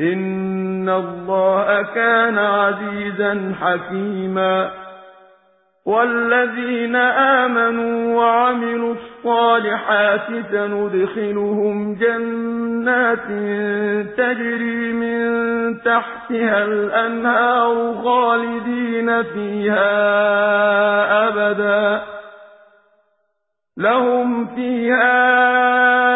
إِنَّ اللَّهَ كَانَ عَزِيزًا حَكِيمًا وَالَّذِينَ آمَنُوا وَعَمِلُوا الصَّالِحَاتِ سَنُدْخِلُهُمْ جَنَّاتٍ تَجْرِي مِن تَحْتِهَا الْأَنْهَارُ خَالِدِينَ فِيهَا أَبَدًا ۖ لَّهُمْ فِيهَا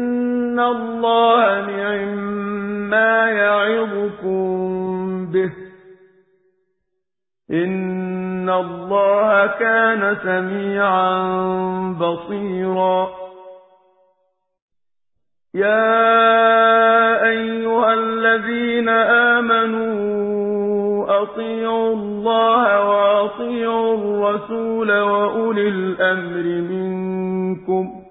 اللَّهَ نِعِمَّا يَعِظُكُم بِهِ ۗ إِنَّ اللَّهَ كَانَ سَمِيعًا بَصِيرًا. يَا أَيُّهَا الَّذِينَ آمَنُوا أَطِيعُوا اللَّهَ وَأَطِيعُوا الرَّسُولَ وَأُولِي الْأَمْرِ مِنكُمْ ۖ